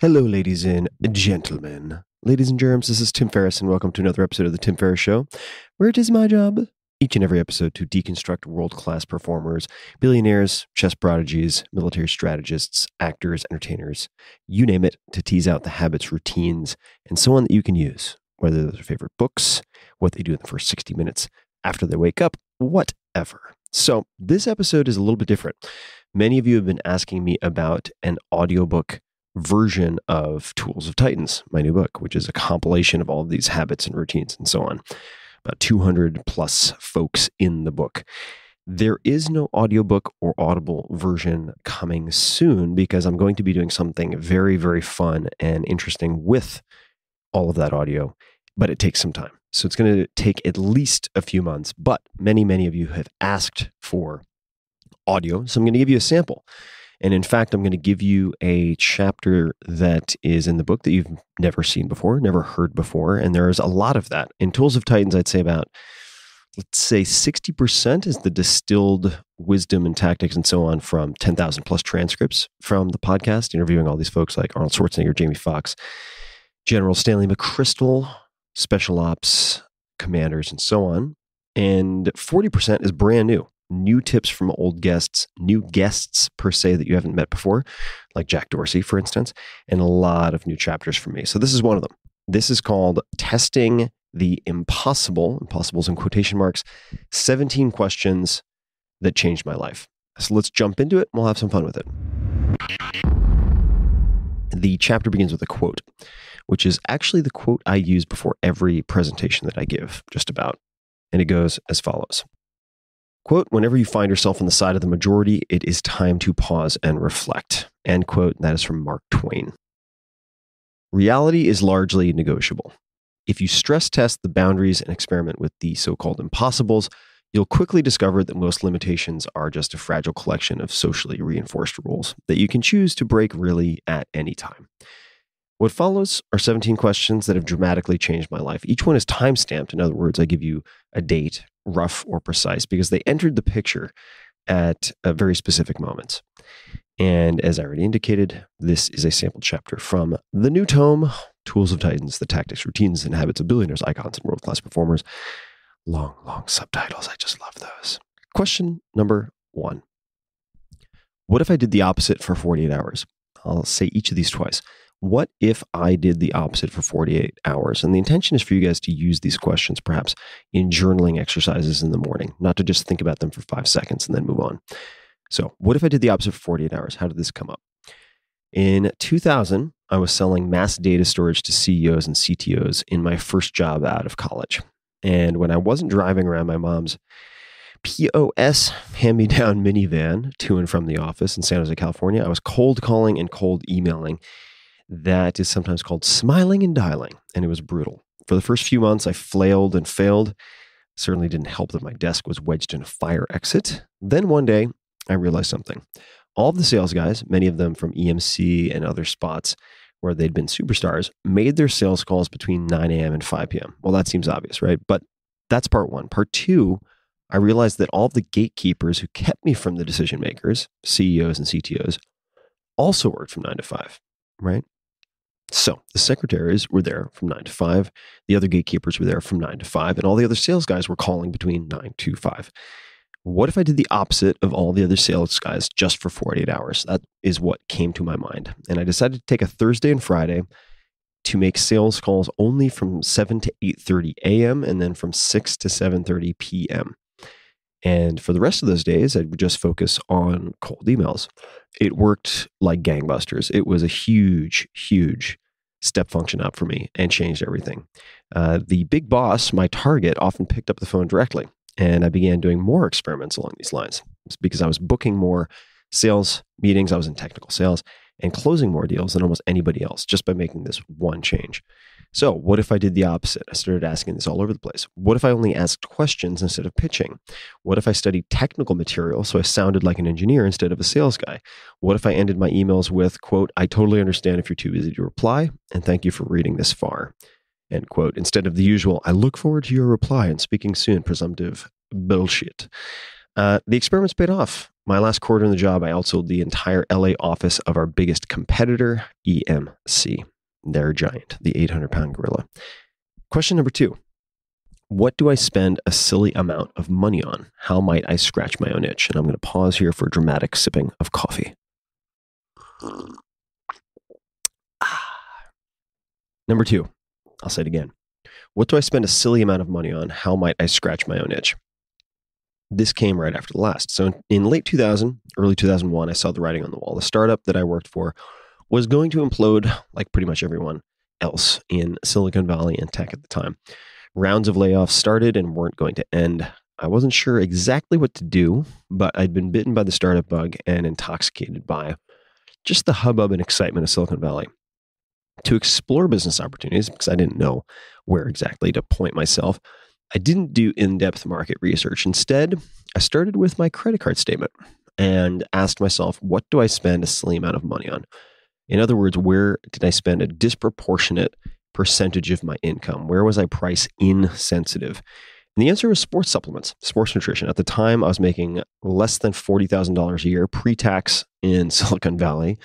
Hello, ladies and gentlemen. Ladies and germs, this is Tim Ferriss, and welcome to another episode of The Tim Ferriss Show, where it is my job each and every episode to deconstruct world class performers, billionaires, chess prodigies, military strategists, actors, entertainers, you name it, to tease out the habits, routines, and so on that you can use, whether those are favorite books, what they do in the first 60 minutes after they wake up, whatever. So, this episode is a little bit different. Many of you have been asking me about an audiobook version of Tools of Titans, my new book, which is a compilation of all of these habits and routines and so on. About 200 plus folks in the book. There is no audiobook or audible version coming soon because I'm going to be doing something very, very fun and interesting with all of that audio, but it takes some time. So it's going to take at least a few months, but many, many of you have asked for audio. So I'm going to give you a sample. And in fact, I'm going to give you a chapter that is in the book that you've never seen before, never heard before. And there's a lot of that. In Tools of Titans, I'd say about, let's say 60% is the distilled wisdom and tactics and so on from 10,000 plus transcripts from the podcast, interviewing all these folks like Arnold Schwarzenegger, Jamie Foxx, General Stanley McChrystal, special ops commanders, and so on. And 40% is brand new new tips from old guests, new guests per se that you haven't met before, like Jack Dorsey, for instance, and a lot of new chapters from me. So this is one of them. This is called Testing the Impossible, impossibles in quotation marks, 17 questions that changed my life. So let's jump into it and we'll have some fun with it. The chapter begins with a quote, which is actually the quote I use before every presentation that I give, just about. And it goes as follows Quote, whenever you find yourself on the side of the majority, it is time to pause and reflect. End quote. That is from Mark Twain. Reality is largely negotiable. If you stress test the boundaries and experiment with the so called impossibles, you'll quickly discover that most limitations are just a fragile collection of socially reinforced rules that you can choose to break really at any time. What follows are 17 questions that have dramatically changed my life. Each one is time stamped. In other words, I give you a date rough or precise because they entered the picture at a very specific moments. And as I already indicated, this is a sample chapter from the new tome, Tools of Titans, the tactics, routines, and habits of billionaires, icons, and world class performers. Long, long subtitles. I just love those. Question number one What if I did the opposite for 48 hours? I'll say each of these twice what if I did the opposite for 48 hours? And the intention is for you guys to use these questions perhaps in journaling exercises in the morning, not to just think about them for five seconds and then move on. So, what if I did the opposite for 48 hours? How did this come up? In 2000, I was selling mass data storage to CEOs and CTOs in my first job out of college. And when I wasn't driving around my mom's POS hand me down minivan to and from the office in San Jose, California, I was cold calling and cold emailing that is sometimes called smiling and dialing, and it was brutal. For the first few months, I flailed and failed. Certainly didn't help that my desk was wedged in a fire exit. Then one day, I realized something. All of the sales guys, many of them from EMC and other spots where they'd been superstars, made their sales calls between 9 a.m. and 5 p.m. Well, that seems obvious, right? But that's part one. Part two, I realized that all the gatekeepers who kept me from the decision makers, CEOs and CTOs, also worked from 9 to 5, right? So the secretaries were there from nine to five. The other gatekeepers were there from nine to five, and all the other sales guys were calling between nine to five. What if I did the opposite of all the other sales guys just for 48 hours? That is what came to my mind. And I decided to take a Thursday and Friday to make sales calls only from 7 to 8:30 a.m. and then from 6 to 7:30 p.m. And for the rest of those days, I would just focus on cold emails. It worked like gangbusters. It was a huge, huge step function up for me and changed everything. Uh, the big boss, my target, often picked up the phone directly. And I began doing more experiments along these lines it's because I was booking more sales meetings. I was in technical sales and closing more deals than almost anybody else just by making this one change. So, what if I did the opposite? I started asking this all over the place. What if I only asked questions instead of pitching? What if I studied technical material so I sounded like an engineer instead of a sales guy? What if I ended my emails with, quote, I totally understand if you're too busy to reply, and thank you for reading this far, end quote, instead of the usual, I look forward to your reply and speaking soon, presumptive bullshit. Uh, the experiments paid off. My last quarter in the job, I outsold the entire LA office of our biggest competitor, EMC. They're giant, the 800 pound gorilla. Question number two What do I spend a silly amount of money on? How might I scratch my own itch? And I'm going to pause here for a dramatic sipping of coffee. Number two, I'll say it again. What do I spend a silly amount of money on? How might I scratch my own itch? This came right after the last. So in late 2000, early 2001, I saw the writing on the wall. The startup that I worked for was going to implode like pretty much everyone else in Silicon Valley and tech at the time. Rounds of layoffs started and weren't going to end. I wasn't sure exactly what to do, but I'd been bitten by the startup bug and intoxicated by just the hubbub and excitement of Silicon Valley. To explore business opportunities, because I didn't know where exactly to point myself, I didn't do in depth market research. Instead, I started with my credit card statement and asked myself, what do I spend a silly amount of money on? In other words, where did I spend a disproportionate percentage of my income? Where was I price insensitive? And the answer was sports supplements, sports nutrition. At the time, I was making less than $40,000 a year pre tax in Silicon Valley.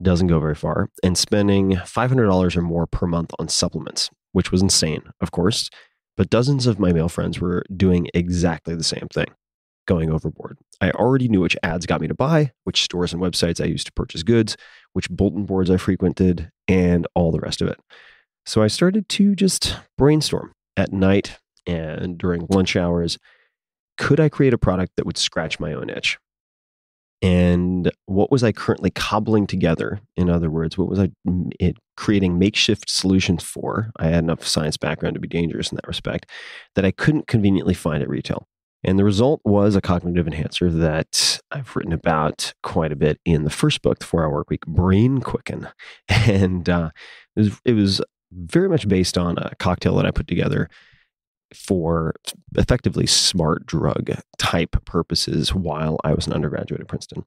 Doesn't go very far. And spending $500 or more per month on supplements, which was insane, of course. But dozens of my male friends were doing exactly the same thing, going overboard. I already knew which ads got me to buy, which stores and websites I used to purchase goods, which bulletin boards I frequented, and all the rest of it. So I started to just brainstorm at night and during lunch hours. Could I create a product that would scratch my own itch? And what was I currently cobbling together? In other words, what was I creating makeshift solutions for? I had enough science background to be dangerous in that respect that I couldn't conveniently find at retail. And the result was a cognitive enhancer that I've written about quite a bit in the first book, The Four Hour Work Week, Brain Quicken. And uh, it, was, it was very much based on a cocktail that I put together for effectively smart drug type purposes while I was an undergraduate at Princeton.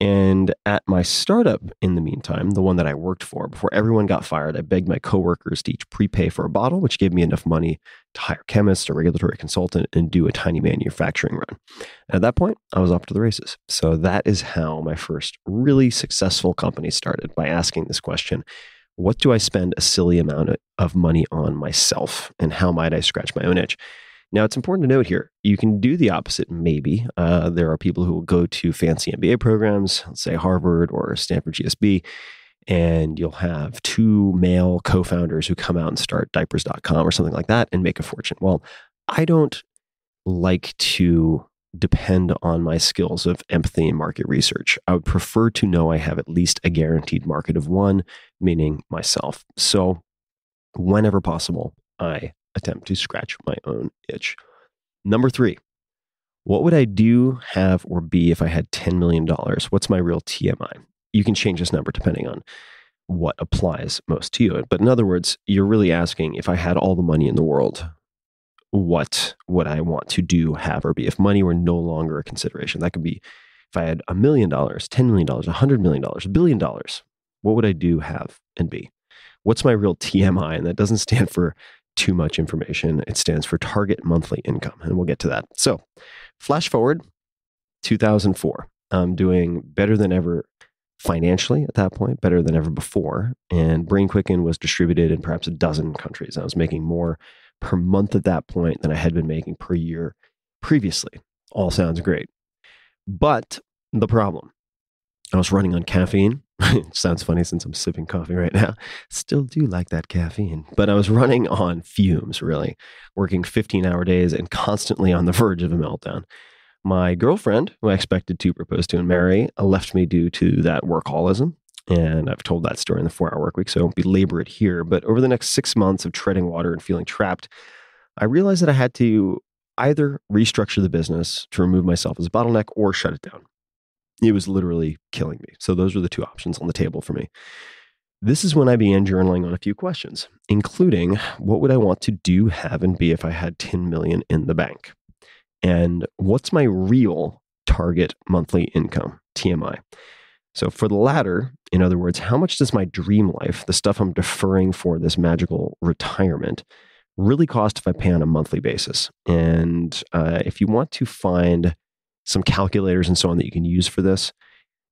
And at my startup, in the meantime, the one that I worked for, before everyone got fired, I begged my coworkers to each prepay for a bottle, which gave me enough money to hire chemists chemist, a regulatory consultant, and do a tiny manufacturing run. At that point, I was off to the races. So that is how my first really successful company started by asking this question What do I spend a silly amount of money on myself? And how might I scratch my own itch? Now, it's important to note here, you can do the opposite, maybe. Uh, there are people who will go to fancy MBA programs, say Harvard or Stanford GSB, and you'll have two male co founders who come out and start diapers.com or something like that and make a fortune. Well, I don't like to depend on my skills of empathy and market research. I would prefer to know I have at least a guaranteed market of one, meaning myself. So, whenever possible, I attempt to scratch my own itch. Number three, what would I do, have, or be if I had $10 million? What's my real TMI? You can change this number depending on what applies most to you. But in other words, you're really asking if I had all the money in the world, what would I want to do, have, or be if money were no longer a consideration? That could be if I had a million dollars, ten million dollars, a hundred million dollars, a billion dollars, what would I do, have, and be? What's my real TMI? And that doesn't stand for too much information. It stands for target monthly income, and we'll get to that. So, flash forward 2004. I'm doing better than ever financially at that point, better than ever before. And Brain Quicken was distributed in perhaps a dozen countries. I was making more per month at that point than I had been making per year previously. All sounds great. But the problem I was running on caffeine sounds funny since I'm sipping coffee right now. Still do like that caffeine. But I was running on fumes, really, working 15 hour days and constantly on the verge of a meltdown. My girlfriend, who I expected to propose to and marry, left me due to that workaholism. And I've told that story in the four hour work week, so I won't belabor it here. But over the next six months of treading water and feeling trapped, I realized that I had to either restructure the business to remove myself as a bottleneck or shut it down. It was literally killing me. So those were the two options on the table for me. This is when I began journaling on a few questions, including what would I want to do, have, and be if I had 10 million in the bank? And what's my real target monthly income, TMI? So for the latter, in other words, how much does my dream life, the stuff I'm deferring for this magical retirement, really cost if I pay on a monthly basis? And uh, if you want to find some calculators and so on that you can use for this.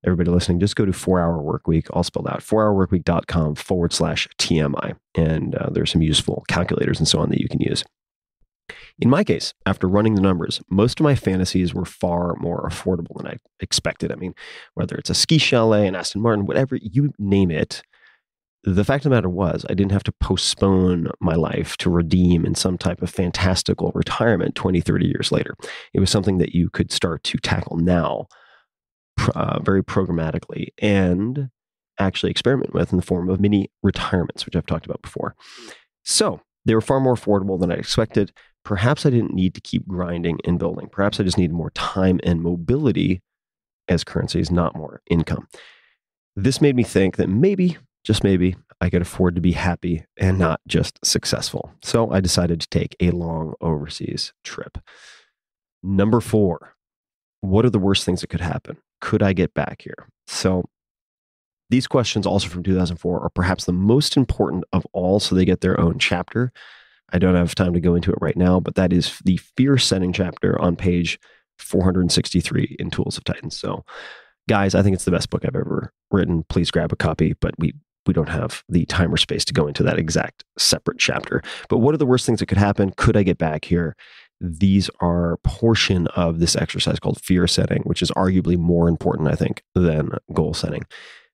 Everybody listening, just go to 4 Hour Work Week, all spelled out, 4hourworkweek.com forward slash TMI. And uh, there's some useful calculators and so on that you can use. In my case, after running the numbers, most of my fantasies were far more affordable than I expected. I mean, whether it's a ski chalet, an Aston Martin, whatever you name it, the fact of the matter was, I didn't have to postpone my life to redeem in some type of fantastical retirement 20, 30 years later. It was something that you could start to tackle now uh, very programmatically and actually experiment with in the form of mini retirements, which I've talked about before. So they were far more affordable than I expected. Perhaps I didn't need to keep grinding and building. Perhaps I just needed more time and mobility as currencies, not more income. This made me think that maybe just maybe I could afford to be happy and not just successful. So I decided to take a long overseas trip. Number four, what are the worst things that could happen? Could I get back here? So these questions, also from 2004, are perhaps the most important of all, so they get their own chapter. I don't have time to go into it right now, but that is the fear setting chapter on page 463 in Tools of Titans. So, guys, I think it's the best book I've ever written. Please grab a copy, but we we don't have the time or space to go into that exact separate chapter. But what are the worst things that could happen? Could I get back here? These are portion of this exercise called fear setting, which is arguably more important, I think, than goal setting.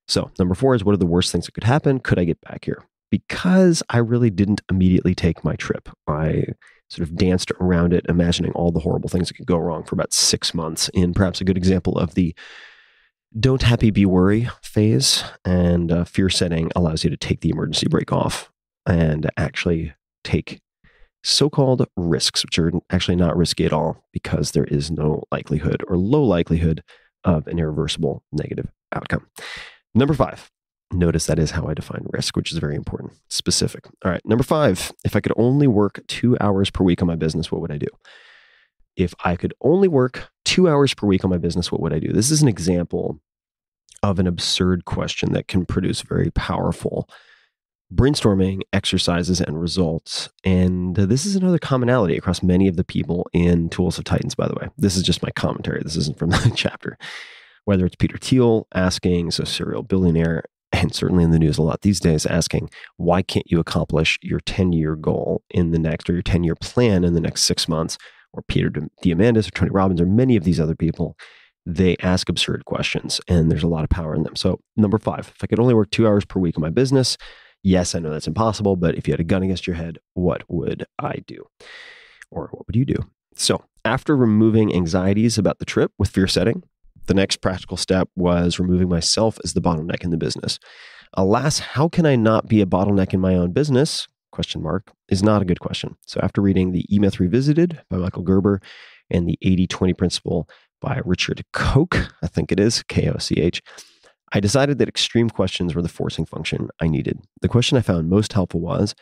So, number four is what are the worst things that could happen? Could I get back here? Because I really didn't immediately take my trip. I sort of danced around it, imagining all the horrible things that could go wrong for about six months. In perhaps a good example of the don't happy be worry phase and uh, fear setting allows you to take the emergency brake off and actually take so-called risks which are actually not risky at all because there is no likelihood or low likelihood of an irreversible negative outcome number five notice that is how i define risk which is very important specific all right number five if i could only work two hours per week on my business what would i do if I could only work two hours per week on my business, what would I do? This is an example of an absurd question that can produce very powerful brainstorming exercises and results. And this is another commonality across many of the people in Tools of Titans, by the way. This is just my commentary. This isn't from the chapter. Whether it's Peter Thiel asking, so serial billionaire, and certainly in the news a lot these days, asking, why can't you accomplish your 10 year goal in the next, or your 10 year plan in the next six months? or Peter Diamandis or Tony Robbins or many of these other people, they ask absurd questions and there's a lot of power in them. So, number five, if I could only work two hours per week in my business, yes, I know that's impossible, but if you had a gun against your head, what would I do? Or what would you do? So, after removing anxieties about the trip with fear setting, the next practical step was removing myself as the bottleneck in the business. Alas, how can I not be a bottleneck in my own business? question mark is not a good question. So after reading the E-Myth Revisited by Michael Gerber and the 80-20 principle by Richard Koch, I think it is, K-O-C-H, I decided that extreme questions were the forcing function I needed. The question I found most helpful was,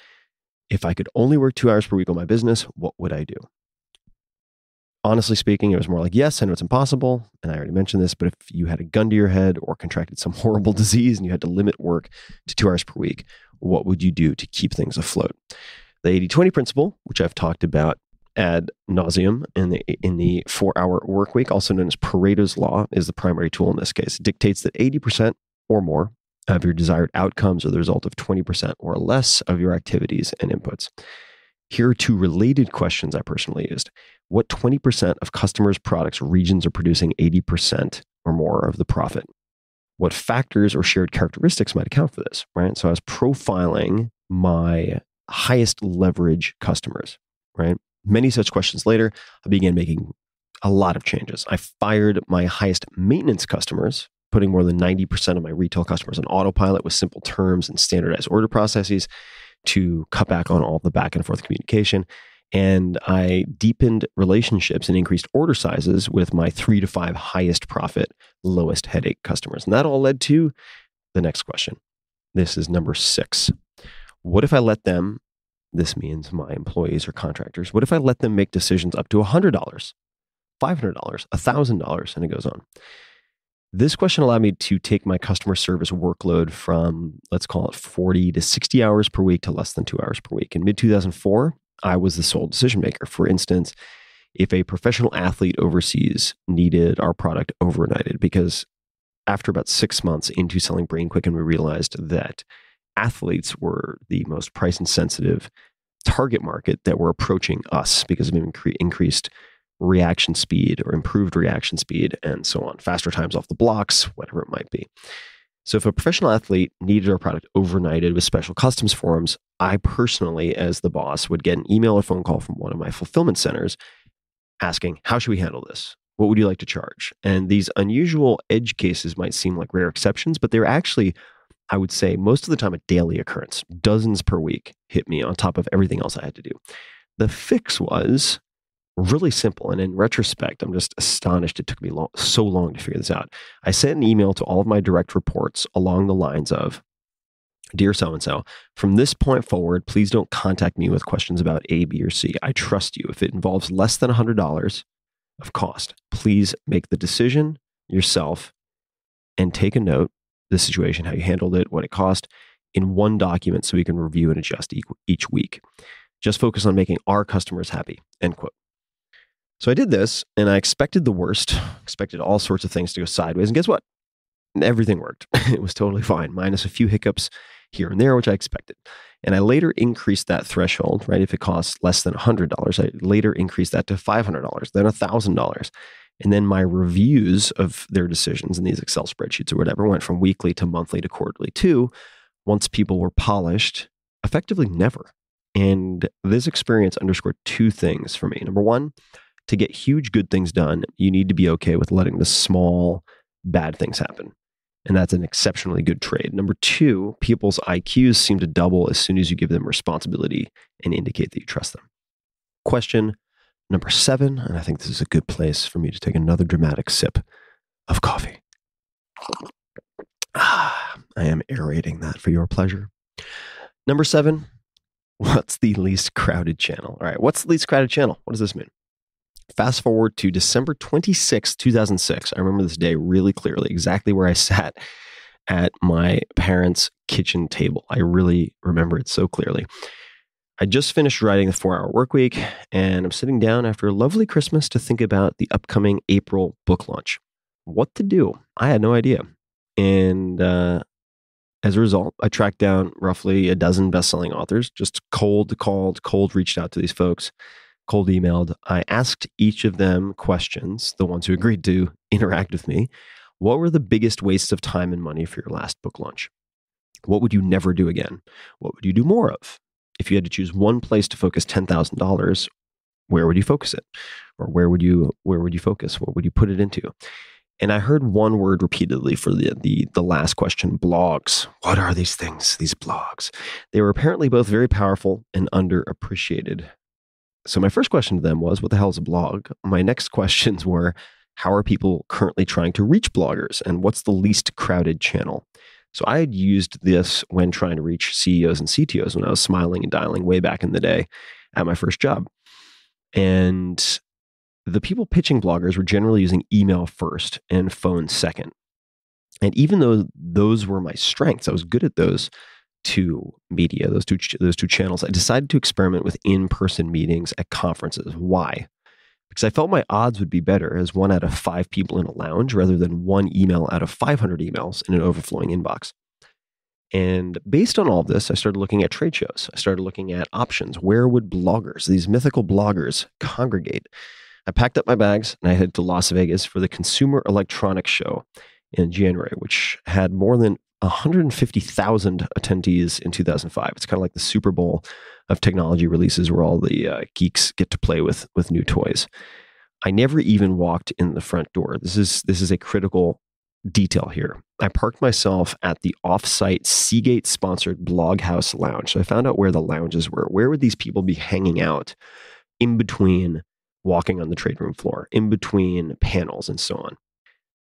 if I could only work two hours per week on my business, what would I do? Honestly speaking, it was more like, yes, I know it's impossible. And I already mentioned this, but if you had a gun to your head or contracted some horrible disease and you had to limit work to two hours per week, what would you do to keep things afloat? The 80 20 principle, which I've talked about ad nauseum in the in the four hour work week, also known as Pareto's law, is the primary tool in this case. It dictates that 80% or more of your desired outcomes are the result of 20% or less of your activities and inputs. Here are two related questions I personally used. What 20% of customers' products regions are producing 80% or more of the profit? what factors or shared characteristics might account for this, right? So I was profiling my highest leverage customers, right? Many such questions later, I began making a lot of changes. I fired my highest maintenance customers, putting more than 90% of my retail customers on autopilot with simple terms and standardized order processes to cut back on all the back and forth communication and I deepened relationships and increased order sizes with my three to five highest profit, lowest headache customers. And that all led to the next question. This is number six. What if I let them, this means my employees or contractors, what if I let them make decisions up to $100, $500, $1,000, and it goes on? This question allowed me to take my customer service workload from, let's call it 40 to 60 hours per week to less than two hours per week. In mid 2004, I was the sole decision maker. For instance, if a professional athlete overseas needed our product overnighted because after about six months into selling brain quicken we realized that athletes were the most price insensitive target market that were approaching us because of incre- increased reaction speed or improved reaction speed and so on faster times off the blocks whatever it might be so if a professional athlete needed our product overnighted with special customs forms, I personally, as the boss, would get an email or phone call from one of my fulfillment centers asking, How should we handle this? What would you like to charge? And these unusual edge cases might seem like rare exceptions, but they're actually, I would say, most of the time a daily occurrence. Dozens per week hit me on top of everything else I had to do. The fix was really simple. And in retrospect, I'm just astonished it took me long, so long to figure this out. I sent an email to all of my direct reports along the lines of Dear so and so, from this point forward, please don't contact me with questions about A, B, or C. I trust you. If it involves less than $100 of cost, please make the decision yourself and take a note the situation, how you handled it, what it cost in one document so we can review and adjust each week. Just focus on making our customers happy. End quote. So I did this and I expected the worst, expected all sorts of things to go sideways. And guess what? Everything worked. it was totally fine, minus a few hiccups here and there, which I expected. And I later increased that threshold, right? If it costs less than $100, I later increased that to $500, then $1,000. And then my reviews of their decisions in these Excel spreadsheets or whatever went from weekly to monthly to quarterly too. Once people were polished, effectively never. And this experience underscored two things for me. Number one, to get huge good things done, you need to be okay with letting the small bad things happen. And that's an exceptionally good trade. Number two, people's IQs seem to double as soon as you give them responsibility and indicate that you trust them. Question number seven, and I think this is a good place for me to take another dramatic sip of coffee. Ah, I am aerating that for your pleasure. Number seven, what's the least crowded channel? All right, what's the least crowded channel? What does this mean? Fast forward to December 26, 2006. I remember this day really clearly, exactly where I sat at my parents' kitchen table. I really remember it so clearly. I just finished writing the four hour work week, and I'm sitting down after a lovely Christmas to think about the upcoming April book launch. What to do? I had no idea. And uh, as a result, I tracked down roughly a dozen best selling authors, just cold called, cold reached out to these folks cold emailed. I asked each of them questions, the ones who agreed to interact with me. What were the biggest wastes of time and money for your last book launch? What would you never do again? What would you do more of? If you had to choose one place to focus $10,000, where would you focus it? Or where would you where would you focus? What would you put it into? And I heard one word repeatedly for the, the, the last question blogs. What are these things, these blogs? They were apparently both very powerful and underappreciated. So my first question to them was, what the hell is a blog? My next questions were, how are people currently trying to reach bloggers? And what's the least crowded channel? So I had used this when trying to reach CEOs and CTOs when I was smiling and dialing way back in the day at my first job. And the people pitching bloggers were generally using email first and phone second. And even though those were my strengths, I was good at those, two media, those two those two channels, I decided to experiment with in-person meetings at conferences. Why? Because I felt my odds would be better as one out of five people in a lounge rather than one email out of 500 emails in an overflowing inbox. And based on all of this, I started looking at trade shows. I started looking at options. Where would bloggers, these mythical bloggers, congregate? I packed up my bags and I headed to Las Vegas for the Consumer Electronics Show in January, which had more than 150,000 attendees in 2005. It's kind of like the Super Bowl of technology releases where all the uh, geeks get to play with with new toys. I never even walked in the front door. This is this is a critical detail here. I parked myself at the offsite Seagate sponsored Bloghaus Lounge. So I found out where the lounges were. Where would these people be hanging out in between walking on the trade room floor, in between panels and so on?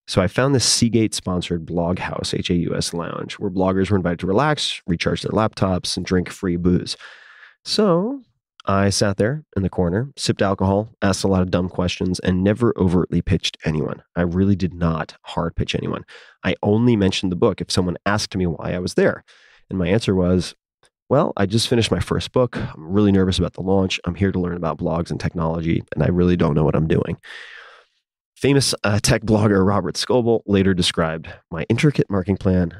So I found this Seagate sponsored blog house, H A U S Lounge, where bloggers were invited to relax, recharge their laptops, and drink free booze. So I sat there in the corner, sipped alcohol, asked a lot of dumb questions, and never overtly pitched anyone. I really did not hard pitch anyone. I only mentioned the book if someone asked me why I was there. And my answer was Well, I just finished my first book. I'm really nervous about the launch. I'm here to learn about blogs and technology, and I really don't know what I'm doing. Famous uh, tech blogger Robert Scoble later described my intricate marketing plan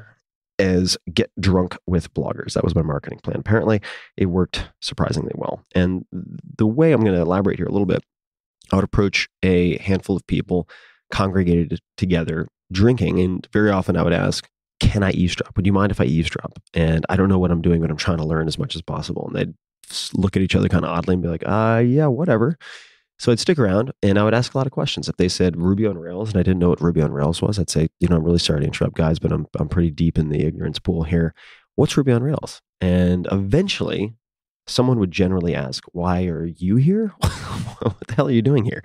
as get drunk with bloggers. That was my marketing plan. Apparently, it worked surprisingly well. And the way I'm going to elaborate here a little bit, I would approach a handful of people congregated together drinking. And very often I would ask, Can I eavesdrop? Would you mind if I eavesdrop? And I don't know what I'm doing, but I'm trying to learn as much as possible. And they'd look at each other kind of oddly and be like, uh, yeah, whatever. So I'd stick around and I would ask a lot of questions. If they said Ruby on Rails and I didn't know what Ruby on Rails was, I'd say, you know, I'm really sorry to interrupt, guys, but I'm I'm pretty deep in the ignorance pool here. What's Ruby on Rails? And eventually, someone would generally ask, "Why are you here? what the hell are you doing here?"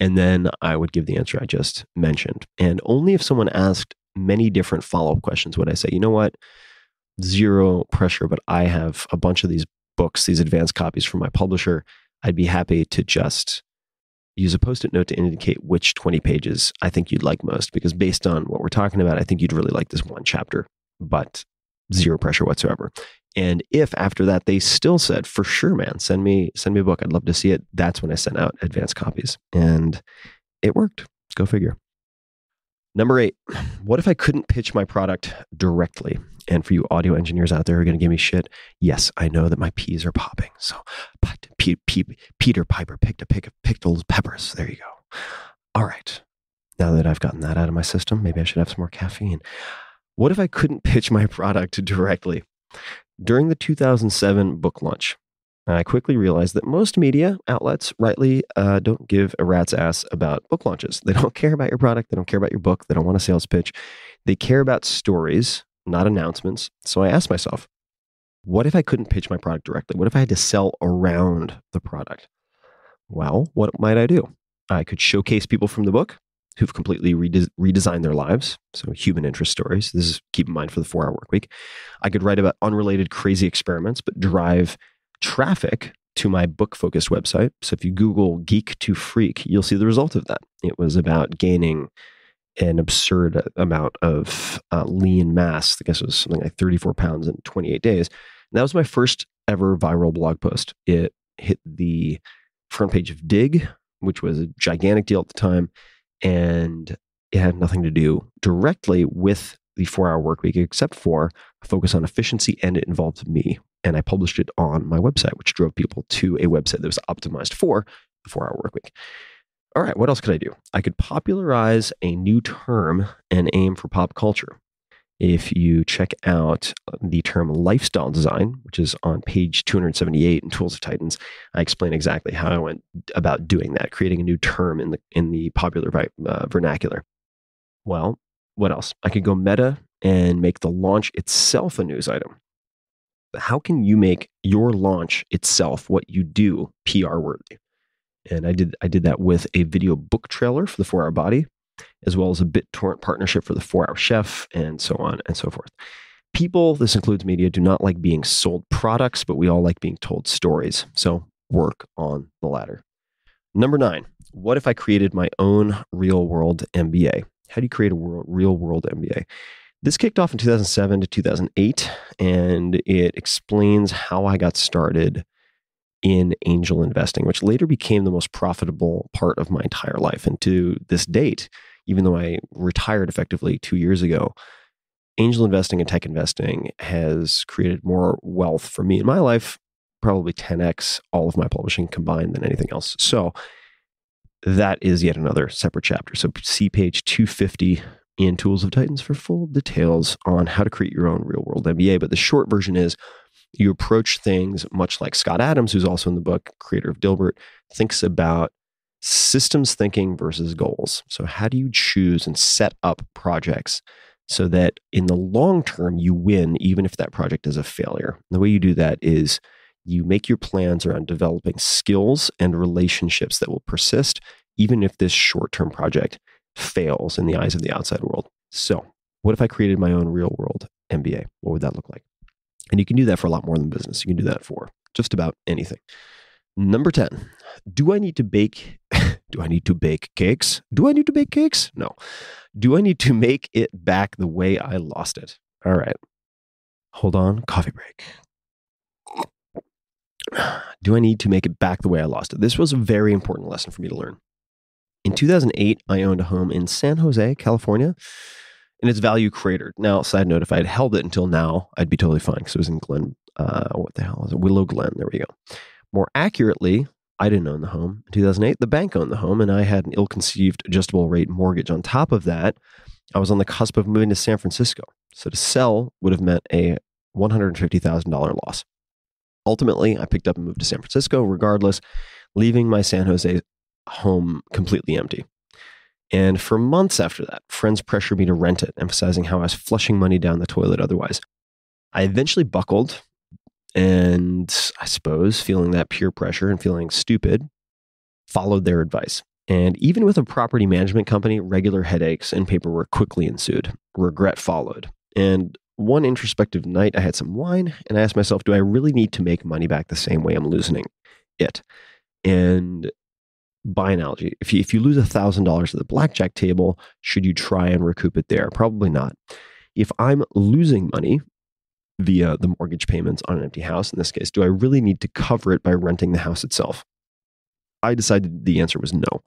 And then I would give the answer I just mentioned. And only if someone asked many different follow up questions would I say, "You know what? Zero pressure, but I have a bunch of these books, these advanced copies from my publisher." I'd be happy to just use a post it note to indicate which 20 pages I think you'd like most. Because based on what we're talking about, I think you'd really like this one chapter, but zero pressure whatsoever. And if after that they still said, for sure, man, send me send me a book. I'd love to see it. That's when I sent out advanced copies. And it worked. Go figure. Number eight, what if I couldn't pitch my product directly? And for you audio engineers out there who are going to give me shit, yes, I know that my peas are popping. So P- P- Peter Piper picked a pick of pickled peppers. There you go. All right. Now that I've gotten that out of my system, maybe I should have some more caffeine. What if I couldn't pitch my product directly? During the 2007 book launch, I quickly realized that most media outlets rightly uh, don't give a rat's ass about book launches. They don't care about your product. They don't care about your book. They don't want a sales pitch. They care about stories, not announcements. So I asked myself, what if I couldn't pitch my product directly? What if I had to sell around the product? Well, what might I do? I could showcase people from the book who've completely rede- redesigned their lives. So, human interest stories. This is keep in mind for the four hour work week. I could write about unrelated crazy experiments, but drive traffic to my book focused website. So, if you Google Geek to Freak, you'll see the result of that. It was about gaining an absurd amount of uh, lean mass. I guess it was something like 34 pounds in 28 days And that was my first ever viral blog post. It hit the front page of Digg, which was a gigantic deal at the time. And it had nothing to do directly with the four hour work week, except for a focus on efficiency. And it involved me. And I published it on my website, which drove people to a website that was optimized for the four hour work week. All right, what else could I do? I could popularize a new term and aim for pop culture if you check out the term lifestyle design, which is on page 278 in Tools of Titans, I explain exactly how I went about doing that, creating a new term in the in the popular uh, vernacular. Well, what else? I could go meta and make the launch itself a news item. How can you make your launch itself what you do PR worthy? And I did I did that with a video book trailer for the 4 Hour Body as well as a BitTorrent partnership for the four hour chef, and so on and so forth. People, this includes media, do not like being sold products, but we all like being told stories. So work on the latter. Number nine, what if I created my own real world MBA? How do you create a world, real world MBA? This kicked off in 2007 to 2008, and it explains how I got started in angel investing, which later became the most profitable part of my entire life. And to this date, even though I retired effectively two years ago, angel investing and tech investing has created more wealth for me in my life, probably 10x all of my publishing combined than anything else. So that is yet another separate chapter. So see page 250 in Tools of Titans for full details on how to create your own real world MBA. But the short version is you approach things much like Scott Adams, who's also in the book, creator of Dilbert, thinks about systems thinking versus goals. So, how do you choose and set up projects so that in the long term you win, even if that project is a failure? And the way you do that is you make your plans around developing skills and relationships that will persist, even if this short term project fails in the eyes of the outside world. So, what if I created my own real world MBA? What would that look like? And you can do that for a lot more than business. You can do that for just about anything. Number 10, do I need to bake? do I need to bake cakes? Do I need to bake cakes? No. Do I need to make it back the way I lost it? All right. Hold on. Coffee break. Do I need to make it back the way I lost it? This was a very important lesson for me to learn. In 2008, I owned a home in San Jose, California, and its value cratered. Now, side note, if I had held it until now, I'd be totally fine because it was in Glen, uh, what the hell is it? Willow Glen. There we go. More accurately, I didn't own the home. In 2008, the bank owned the home, and I had an ill conceived adjustable rate mortgage. On top of that, I was on the cusp of moving to San Francisco. So to sell would have meant a $150,000 loss. Ultimately, I picked up and moved to San Francisco regardless, leaving my San Jose home completely empty. And for months after that, friends pressured me to rent it, emphasizing how I was flushing money down the toilet otherwise. I eventually buckled, and I suppose feeling that peer pressure and feeling stupid, followed their advice. And even with a property management company, regular headaches and paperwork quickly ensued. Regret followed. And one introspective night, I had some wine and I asked myself, do I really need to make money back the same way I'm losing it? And by analogy, if you, if you lose $1,000 at the blackjack table, should you try and recoup it there? Probably not. If I'm losing money via the mortgage payments on an empty house, in this case, do I really need to cover it by renting the house itself? I decided the answer was no.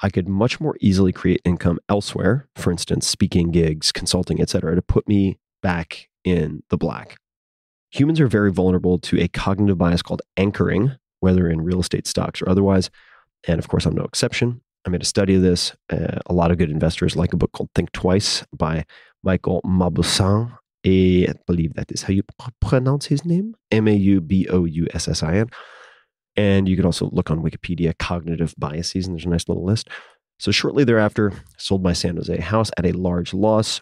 I could much more easily create income elsewhere, for instance, speaking gigs, consulting, etc., to put me back in the black. Humans are very vulnerable to a cognitive bias called anchoring, whether in real estate stocks or otherwise. And of course, I'm no exception. I made a study of this. Uh, a lot of good investors like a book called Think Twice by Michael Mauboussin. I believe that is how you pronounce his name M A U B O U S S I N. And you can also look on Wikipedia cognitive biases, and there's a nice little list. So shortly thereafter, sold my San Jose house at a large loss.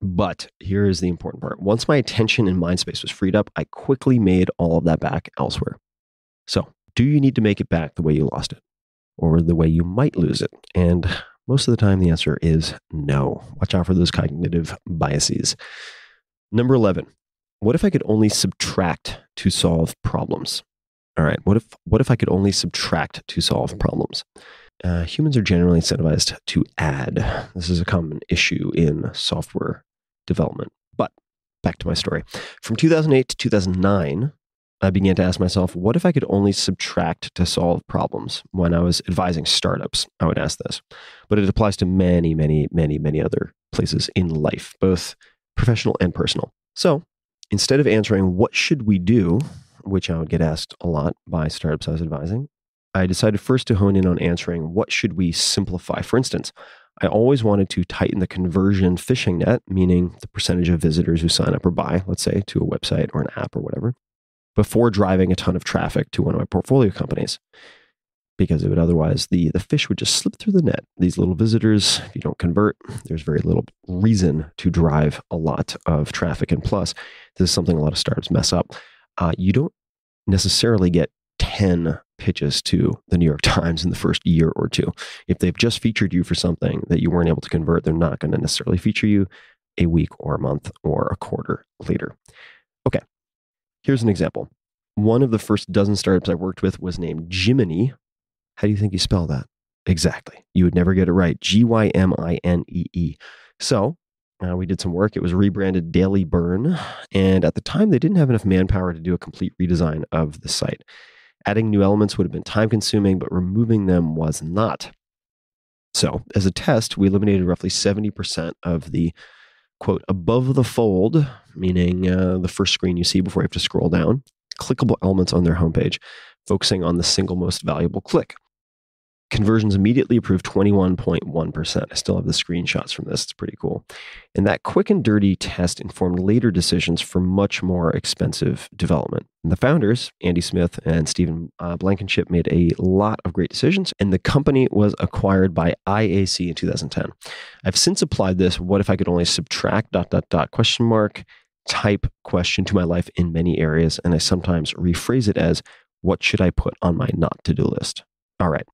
But here is the important part. Once my attention and mind space was freed up, I quickly made all of that back elsewhere. So, do you need to make it back the way you lost it or the way you might lose it? And most of the time, the answer is no. Watch out for those cognitive biases. Number 11. What if I could only subtract to solve problems? all right, what if what if I could only subtract to solve problems? Uh, humans are generally incentivized to add. This is a common issue in software development. But back to my story. From 2008 to 2009, I began to ask myself, what if I could only subtract to solve problems? When I was advising startups, I would ask this. But it applies to many, many, many, many other places in life, both professional and personal. So instead of answering, what should we do? which I would get asked a lot by startups I was advising, I decided first to hone in on answering what should we simplify. For instance, I always wanted to tighten the conversion fishing net, meaning the percentage of visitors who sign up or buy, let's say, to a website or an app or whatever, before driving a ton of traffic to one of my portfolio companies. Because it would otherwise, the, the fish would just slip through the net. These little visitors, if you don't convert, there's very little reason to drive a lot of traffic. And plus, this is something a lot of startups mess up uh, you don't necessarily get 10 pitches to the New York Times in the first year or two. If they've just featured you for something that you weren't able to convert, they're not going to necessarily feature you a week or a month or a quarter later. Okay, here's an example. One of the first dozen startups I worked with was named Gyminee. How do you think you spell that? Exactly. You would never get it right. G Y M I N E E. So uh, we did some work. It was rebranded Daily Burn. And at the time, they didn't have enough manpower to do a complete redesign of the site. Adding new elements would have been time consuming, but removing them was not. So, as a test, we eliminated roughly 70% of the quote above the fold, meaning uh, the first screen you see before you have to scroll down, clickable elements on their homepage, focusing on the single most valuable click. Conversions immediately improved 21.1%. I still have the screenshots from this. It's pretty cool. And that quick and dirty test informed later decisions for much more expensive development. And the founders, Andy Smith and Stephen uh, Blankenship, made a lot of great decisions, and the company was acquired by IAC in 2010. I've since applied this what if I could only subtract dot dot dot question mark type question to my life in many areas, and I sometimes rephrase it as what should I put on my not to do list? All right.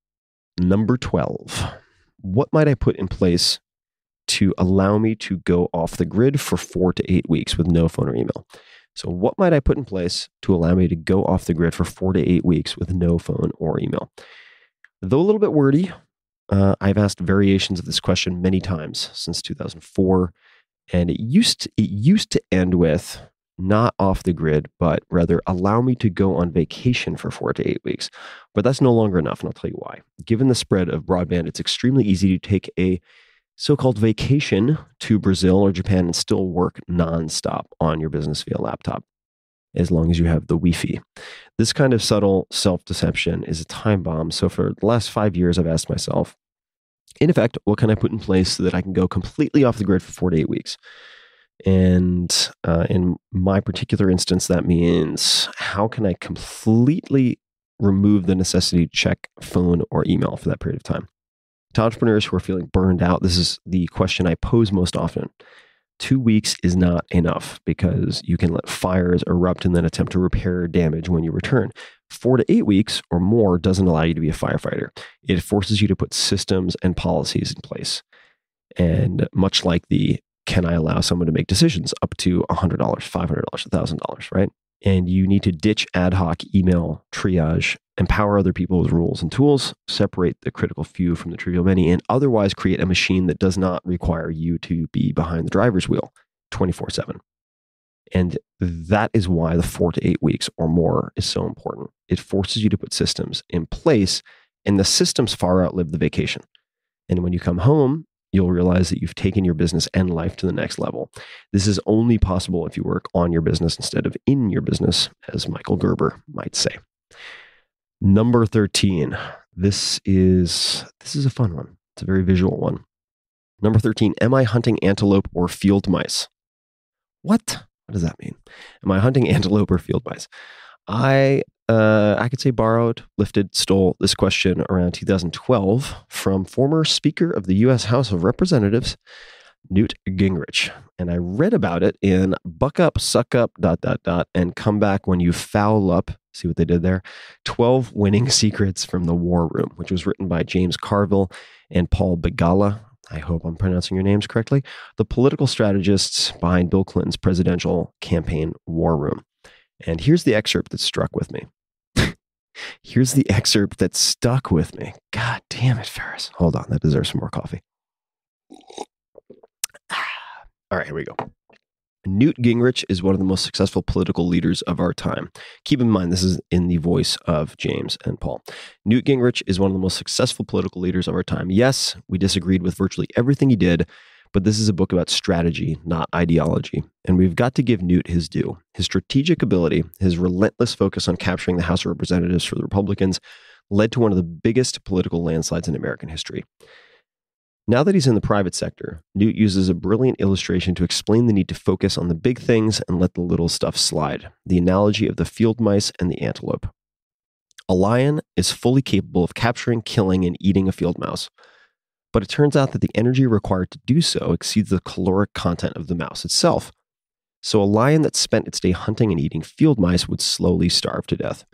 Number 12. What might I put in place to allow me to go off the grid for four to eight weeks with no phone or email? So, what might I put in place to allow me to go off the grid for four to eight weeks with no phone or email? Though a little bit wordy, uh, I've asked variations of this question many times since 2004, and it used to, it used to end with not off the grid, but rather allow me to go on vacation for four to eight weeks. But that's no longer enough, and I'll tell you why. Given the spread of broadband, it's extremely easy to take a so called vacation to Brazil or Japan and still work nonstop on your business via laptop as long as you have the Wi Fi. This kind of subtle self deception is a time bomb. So, for the last five years, I've asked myself, in effect, what can I put in place so that I can go completely off the grid for four to eight weeks? And uh, in my particular instance, that means how can I completely remove the necessity to check phone or email for that period of time? To entrepreneurs who are feeling burned out, this is the question I pose most often. Two weeks is not enough because you can let fires erupt and then attempt to repair damage when you return. Four to eight weeks or more doesn't allow you to be a firefighter. It forces you to put systems and policies in place. And much like the can I allow someone to make decisions up to $100, $500, $1,000, right? And you need to ditch ad hoc email triage, empower other people with rules and tools, separate the critical few from the trivial many, and otherwise create a machine that does not require you to be behind the driver's wheel 24 7. And that is why the four to eight weeks or more is so important. It forces you to put systems in place, and the systems far outlive the vacation. And when you come home, you'll realize that you've taken your business and life to the next level. This is only possible if you work on your business instead of in your business, as Michael Gerber might say. Number 13. This is this is a fun one. It's a very visual one. Number 13, am I hunting antelope or field mice? What? What does that mean? Am I hunting antelope or field mice? I uh, I could say borrowed, lifted, stole this question around 2012 from former Speaker of the U.S. House of Representatives, Newt Gingrich. And I read about it in Buck Up, Suck Up, dot, dot, dot, and Come Back When You Foul Up. See what they did there? 12 Winning Secrets from the War Room, which was written by James Carville and Paul Begala. I hope I'm pronouncing your names correctly. The political strategists behind Bill Clinton's presidential campaign war room. And here's the excerpt that struck with me. here's the excerpt that stuck with me. God damn it, Ferriss. Hold on, that deserves some more coffee. All right, here we go. Newt Gingrich is one of the most successful political leaders of our time. Keep in mind, this is in the voice of James and Paul. Newt Gingrich is one of the most successful political leaders of our time. Yes, we disagreed with virtually everything he did, but this is a book about strategy, not ideology. And we've got to give Newt his due. His strategic ability, his relentless focus on capturing the House of Representatives for the Republicans, led to one of the biggest political landslides in American history. Now that he's in the private sector, Newt uses a brilliant illustration to explain the need to focus on the big things and let the little stuff slide the analogy of the field mice and the antelope. A lion is fully capable of capturing, killing, and eating a field mouse. But it turns out that the energy required to do so exceeds the caloric content of the mouse itself. So a lion that spent its day hunting and eating field mice would slowly starve to death.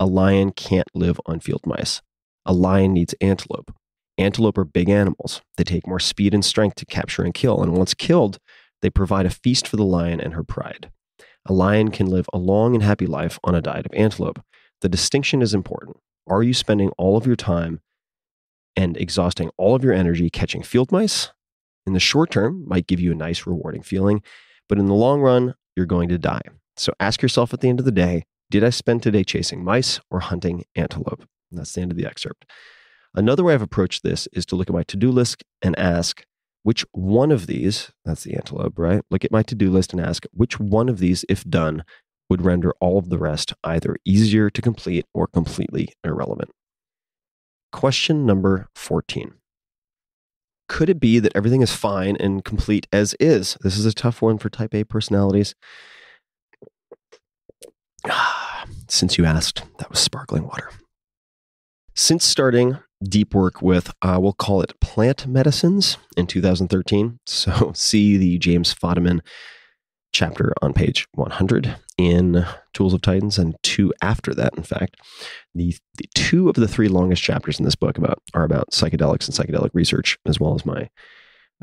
A lion can't live on field mice. A lion needs antelope. Antelope are big animals. They take more speed and strength to capture and kill, and once killed, they provide a feast for the lion and her pride. A lion can live a long and happy life on a diet of antelope. The distinction is important. Are you spending all of your time and exhausting all of your energy catching field mice in the short term might give you a nice, rewarding feeling, but in the long run, you're going to die. So ask yourself at the end of the day did I spend today chasing mice or hunting antelope? And that's the end of the excerpt. Another way I've approached this is to look at my to do list and ask which one of these, that's the antelope, right? Look at my to do list and ask which one of these, if done, would render all of the rest either easier to complete or completely irrelevant. Question number 14. Could it be that everything is fine and complete as is? This is a tough one for type A personalities. Since you asked, that was sparkling water. Since starting deep work with, uh, we'll call it plant medicines in 2013, so see the James Fadiman chapter on page 100 in Tools of Titans, and two after that, in fact. The, the two of the three longest chapters in this book about are about psychedelics and psychedelic research, as well as my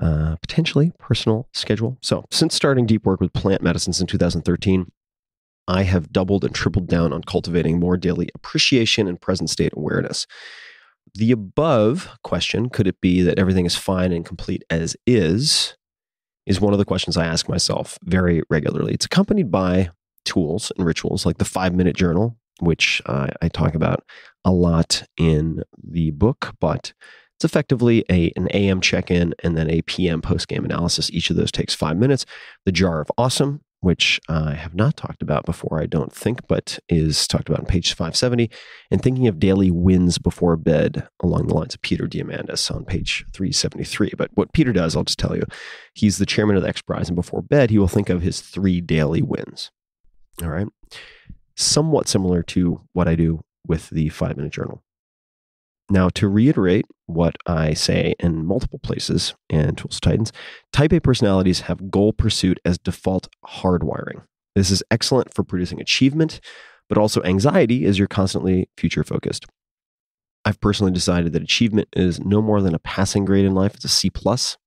uh, potentially personal schedule. So, since starting deep work with plant medicines in 2013, I have doubled and tripled down on cultivating more daily appreciation and present state awareness. The above question could it be that everything is fine and complete as is? is one of the questions I ask myself very regularly. It's accompanied by tools and rituals like the five minute journal, which uh, I talk about a lot in the book, but it's effectively a, an AM check in and then a PM post game analysis. Each of those takes five minutes. The jar of awesome, which I have not talked about before, I don't think, but is talked about on page 570, and thinking of daily wins before bed along the lines of Peter Diamandis on page 373. But what Peter does, I'll just tell you, he's the chairman of the X Prize, and before bed, he will think of his three daily wins. All right. Somewhat similar to what I do with the five minute journal. Now, to reiterate what I say in multiple places and Tools Titans, type A personalities have goal pursuit as default hardwiring. This is excellent for producing achievement, but also anxiety as you're constantly future focused. I've personally decided that achievement is no more than a passing grade in life. It's a C plus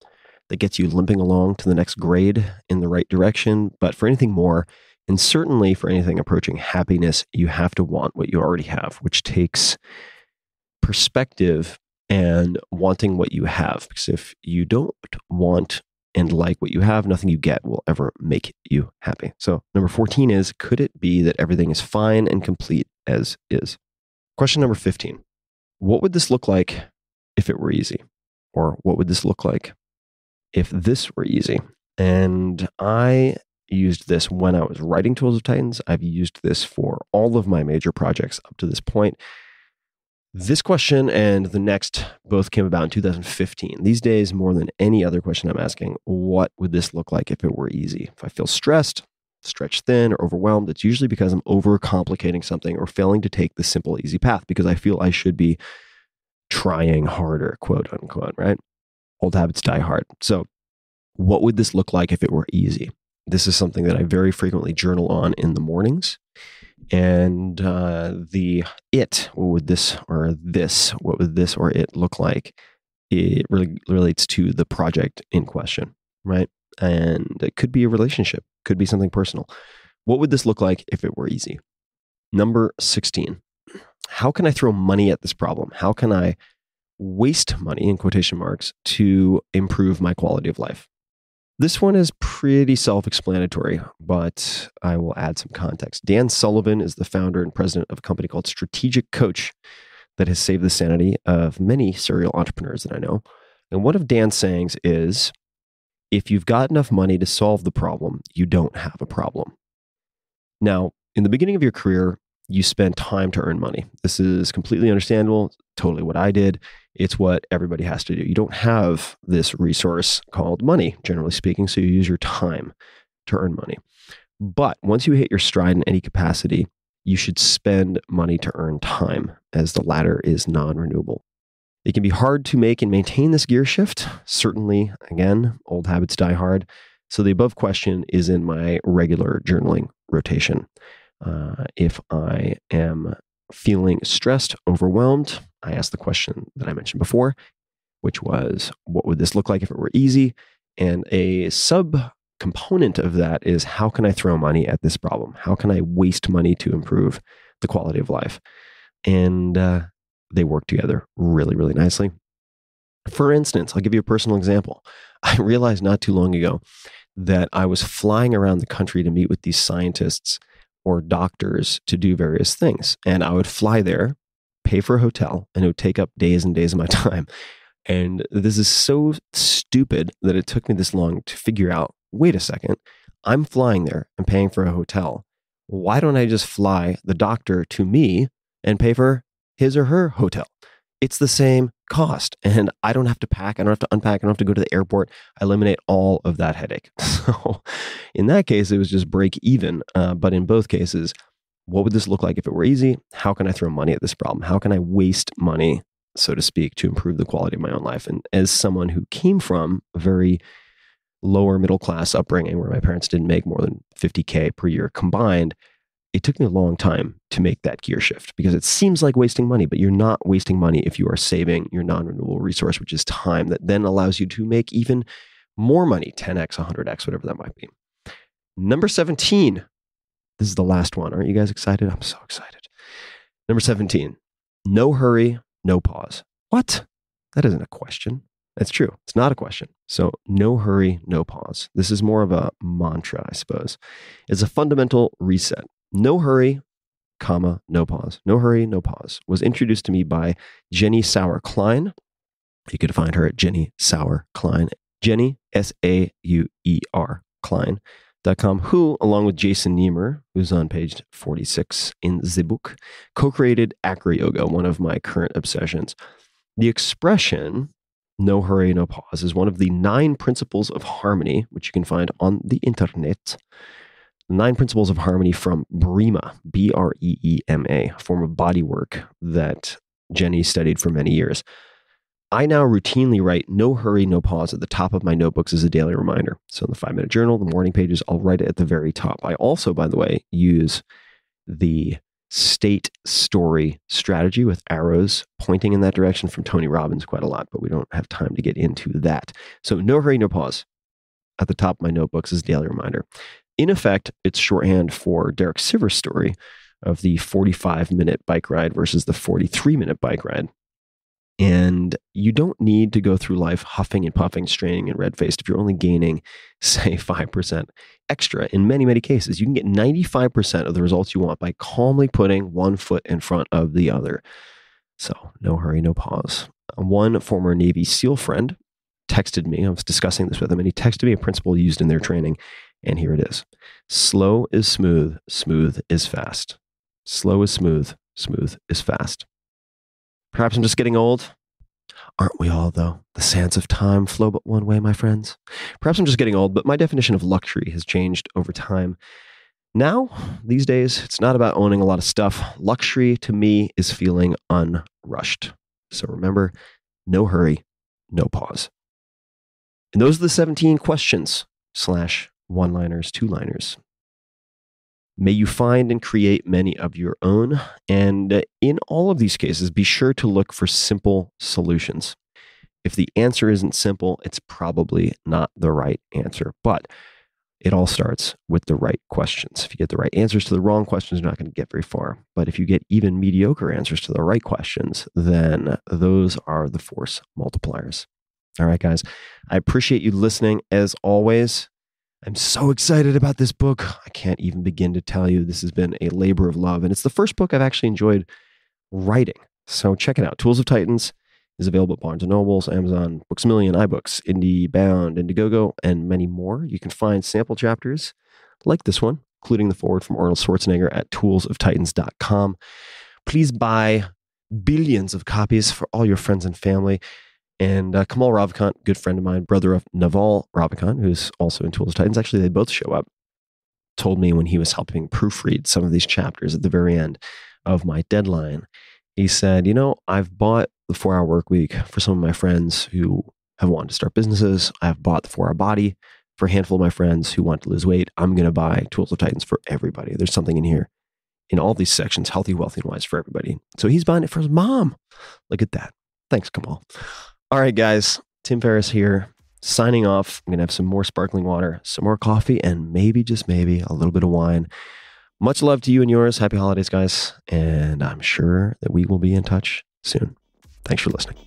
that gets you limping along to the next grade in the right direction. But for anything more, and certainly for anything approaching happiness, you have to want what you already have, which takes perspective and wanting what you have. Because if you don't want and like what you have, nothing you get will ever make you happy. So, number 14 is Could it be that everything is fine and complete as is? Question number 15 What would this look like if it were easy? Or what would this look like if this were easy? And I used this when I was writing Tools of Titans. I've used this for all of my major projects up to this point. This question and the next both came about in 2015. These days, more than any other question I'm asking, what would this look like if it were easy? If I feel stressed, stretched thin, or overwhelmed, it's usually because I'm overcomplicating something or failing to take the simple, easy path because I feel I should be trying harder, quote unquote, right? Old habits die hard. So, what would this look like if it were easy? This is something that I very frequently journal on in the mornings. And uh, the it what would this or this what would this or it look like? It really relates to the project in question right? And it could be a relationship could be something personal. What would this look like if it were easy? Number 16 how can i throw money at this problem? How can i waste money in quotation marks to improve my quality of life this one is pretty self explanatory, but I will add some context. Dan Sullivan is the founder and president of a company called Strategic Coach that has saved the sanity of many serial entrepreneurs that I know. And one of Dan's sayings is if you've got enough money to solve the problem, you don't have a problem. Now, in the beginning of your career, you spend time to earn money. This is completely understandable, totally what I did. It's what everybody has to do. You don't have this resource called money, generally speaking, so you use your time to earn money. But once you hit your stride in any capacity, you should spend money to earn time, as the latter is non renewable. It can be hard to make and maintain this gear shift. Certainly, again, old habits die hard. So the above question is in my regular journaling rotation. Uh, if I am feeling stressed, overwhelmed, I ask the question that I mentioned before, which was, what would this look like if it were easy? And a sub component of that is, how can I throw money at this problem? How can I waste money to improve the quality of life? And uh, they work together really, really nicely. For instance, I'll give you a personal example. I realized not too long ago that I was flying around the country to meet with these scientists or doctors to do various things. And I would fly there pay for a hotel, and it would take up days and days of my time. And this is so stupid that it took me this long to figure out wait a second, I'm flying there and paying for a hotel. Why don't I just fly the doctor to me and pay for his or her hotel? It's the same cost. And I don't have to pack. I don't have to unpack. I don't have to go to the airport. I eliminate all of that headache. So in that case, it was just break even. Uh, but in both cases, what would this look like if it were easy? How can I throw money at this problem? How can I waste money, so to speak, to improve the quality of my own life? And as someone who came from a very lower middle class upbringing where my parents didn't make more than 50K per year combined, it took me a long time to make that gear shift because it seems like wasting money, but you're not wasting money if you are saving your non renewable resource, which is time that then allows you to make even more money 10x, 100x, whatever that might be. Number 17, this is the last one. Aren't you guys excited? I'm so excited. Number 17. No hurry, no pause. What? That isn't a question. That's true. It's not a question. So, no hurry, no pause. This is more of a mantra, I suppose. It's a fundamental reset. No hurry, comma, no pause. No hurry, no pause was introduced to me by Jenny Sauer Klein. You could find her at Jenny Sauer Klein. Jenny, S A U E R, Klein.com, who, along with Jason Nemer, who's on page 46 in the book, co created Acro Yoga, one of my current obsessions. The expression no hurry, no pause is one of the nine principles of harmony, which you can find on the internet. Nine Principles of Harmony from Breema, B R E E M A, a form of body work that Jenny studied for many years. I now routinely write no hurry, no pause at the top of my notebooks as a daily reminder. So in the five minute journal, the morning pages, I'll write it at the very top. I also, by the way, use the state story strategy with arrows pointing in that direction from Tony Robbins quite a lot, but we don't have time to get into that. So no hurry, no pause at the top of my notebooks as a daily reminder. In effect, it's shorthand for Derek Sivers' story of the 45 minute bike ride versus the 43 minute bike ride. And you don't need to go through life huffing and puffing, straining and red faced if you're only gaining, say, 5% extra. In many, many cases, you can get 95% of the results you want by calmly putting one foot in front of the other. So, no hurry, no pause. One former Navy SEAL friend texted me. I was discussing this with him, and he texted me a principle used in their training. And here it is Slow is smooth, smooth is fast. Slow is smooth, smooth is fast. Perhaps I'm just getting old. Aren't we all, though? The sands of time flow but one way, my friends. Perhaps I'm just getting old, but my definition of luxury has changed over time. Now, these days, it's not about owning a lot of stuff. Luxury to me is feeling unrushed. So remember, no hurry, no pause. And those are the 17 questions slash one liners, two liners. May you find and create many of your own. And in all of these cases, be sure to look for simple solutions. If the answer isn't simple, it's probably not the right answer. But it all starts with the right questions. If you get the right answers to the wrong questions, you're not going to get very far. But if you get even mediocre answers to the right questions, then those are the force multipliers. All right, guys. I appreciate you listening as always. I'm so excited about this book. I can't even begin to tell you. This has been a labor of love. And it's the first book I've actually enjoyed writing. So check it out. Tools of Titans is available at Barnes & Nobles, Amazon, Books A Million, iBooks, IndieBound, Indiegogo, and many more. You can find sample chapters like this one, including the foreword from Arnold Schwarzenegger at toolsoftitans.com. Please buy billions of copies for all your friends and family. And uh, Kamal Ravikant, good friend of mine, brother of Naval Ravikant, who's also in Tools of Titans, actually, they both show up, told me when he was helping proofread some of these chapters at the very end of my deadline. He said, You know, I've bought the four hour work week for some of my friends who have wanted to start businesses. I've bought the four hour body for a handful of my friends who want to lose weight. I'm going to buy Tools of Titans for everybody. There's something in here in all these sections, healthy, wealthy, and wise for everybody. So he's buying it for his mom. Look at that. Thanks, Kamal. All right, guys. Tim Ferriss here, signing off. I'm going to have some more sparkling water, some more coffee, and maybe, just maybe, a little bit of wine. Much love to you and yours. Happy holidays, guys. And I'm sure that we will be in touch soon. Thanks for listening.